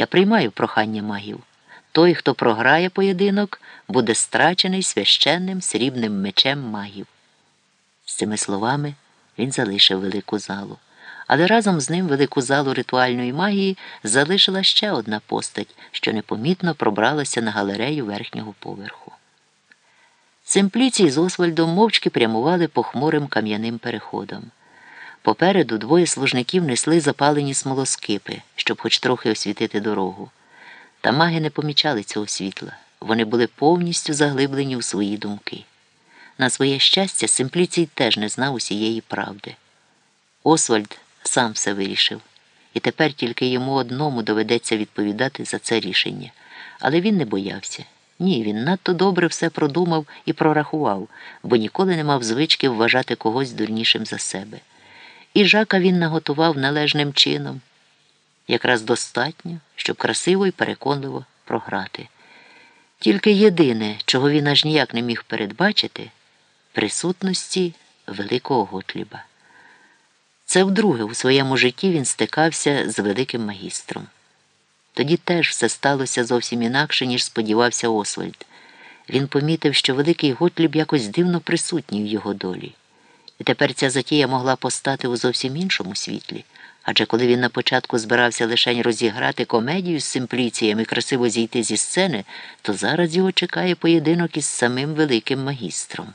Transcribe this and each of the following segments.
Я приймаю прохання магів. Той, хто програє поєдинок, буде страчений священним срібним мечем магів. З цими словами він залишив велику залу. Але разом з ним велику залу ритуальної магії залишила ще одна постать, що непомітно пробралася на галерею верхнього поверху. Симпліцій з Освальдом мовчки прямували похмурим кам'яним переходом. Попереду двоє служників несли запалені смолоскипи, щоб хоч трохи освітити дорогу. Та маги не помічали цього світла. Вони були повністю заглиблені у свої думки. На своє щастя, Симпліцій теж не знав усієї правди. Освальд сам все вирішив, і тепер тільки йому одному доведеться відповідати за це рішення. Але він не боявся. Ні, він надто добре все продумав і прорахував, бо ніколи не мав звички вважати когось дурнішим за себе. І жака він наготував належним чином, якраз достатньо, щоб красиво і переконливо програти. Тільки єдине, чого він аж ніяк не міг передбачити, присутності великого Готліба. Це вдруге у своєму житті він стикався з великим магістром. Тоді теж все сталося зовсім інакше, ніж сподівався Освальд. Він помітив, що великий Готліб якось дивно присутній в його долі. І тепер ця затія могла постати у зовсім іншому світлі. Адже коли він на початку збирався лишень розіграти комедію з симпліцієм і красиво зійти зі сцени, то зараз його чекає поєдинок із самим великим магістром.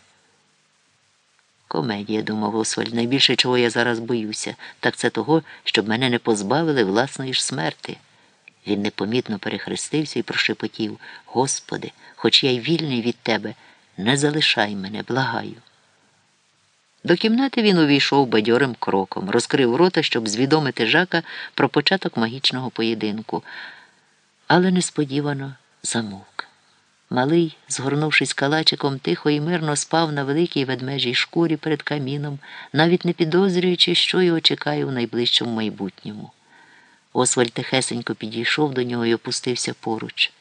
Комедія, думав Освальд, найбільше чого я зараз боюся, так це того, щоб мене не позбавили власної ж смерти. Він непомітно перехрестився і прошепотів Господи, хоч я й вільний від тебе, не залишай мене, благаю. До кімнати він увійшов бадьорим кроком, розкрив рота, щоб звідомити жака про початок магічного поєдинку, але несподівано замовк. Малий, згорнувшись калачиком, тихо і мирно спав на великій ведмежій шкурі перед каміном, навіть не підозрюючи, що його чекає у найближчому майбутньому. Освальд тихесенько підійшов до нього і опустився поруч.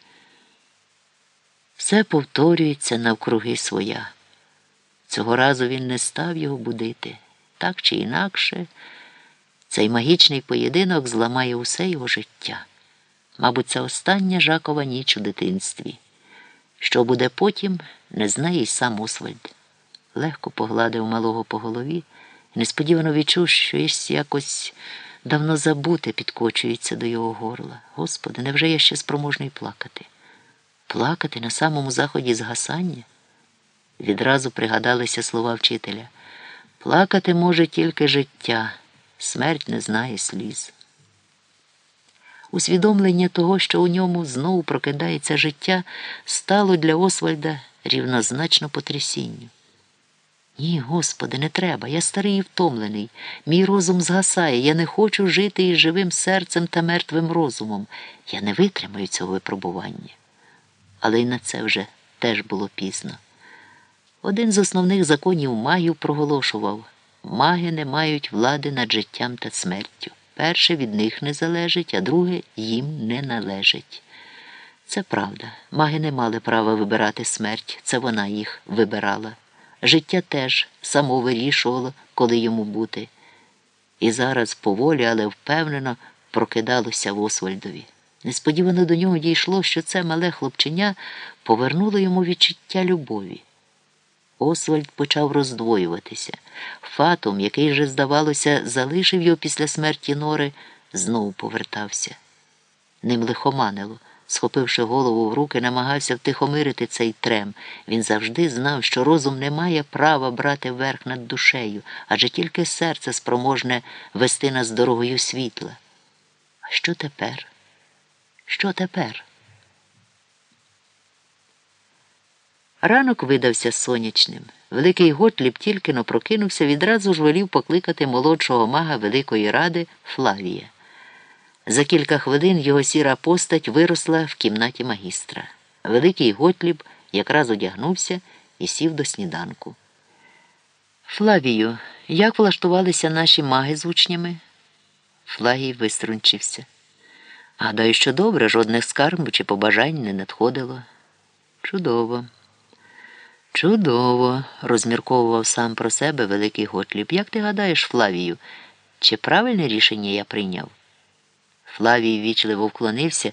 Все повторюється навкруги своя. Цього разу він не став його будити. Так чи інакше, цей магічний поєдинок зламає усе його життя. Мабуть, це остання жакова ніч у дитинстві. Що буде потім, не знає й сам Освальд. Легко погладив малого по голові і несподівано відчув, що єсь якось давно забуте підкочується до його горла. Господи, невже я ще спроможний плакати? Плакати на самому заході згасання? Відразу пригадалися слова вчителя. Плакати може тільки життя, смерть не знає сліз. Усвідомлення того, що у ньому знову прокидається життя, стало для Освальда рівнозначно потрясінню. Ні, Господи, не треба. Я старий і втомлений. Мій розум згасає. Я не хочу жити із живим серцем та мертвим розумом. Я не витримаю цього випробування. Але й на це вже теж було пізно. Один з основних законів магів проголошував маги не мають влади над життям та смертю. Перше від них не залежить, а друге їм не належить. Це правда. Маги не мали права вибирати смерть, це вона їх вибирала. Життя теж само вирішувало, коли йому бути. І зараз поволі, але впевнено прокидалося в Освальдові. Несподівано до нього дійшло, що це мале хлопченя повернуло йому відчуття любові. Освальд почав роздвоюватися. Фатум, який вже, здавалося, залишив його після смерті Нори, знову повертався. Ним лихоманило. Схопивши голову в руки, намагався втихомирити цей трем. Він завжди знав, що розум не має права брати верх над душею, адже тільки серце спроможне вести нас дорогою світла. А що тепер? Що тепер? Ранок видався сонячним. Великий Готліб тільки но прокинувся, відразу ж волів покликати молодшого мага Великої Ради Флавія. За кілька хвилин його сіра постать виросла в кімнаті магістра. Великий Готліб якраз одягнувся і сів до сніданку. Флавію, як влаштувалися наші маги з учнями? Флагій виструнчився. Гадаю, що добре, жодних скарб чи побажань не надходило. Чудово. Чудово, розмірковував сам про себе Великий Готліб. Як ти гадаєш, Флавію, чи правильне рішення я прийняв? Флавій вічливо вклонився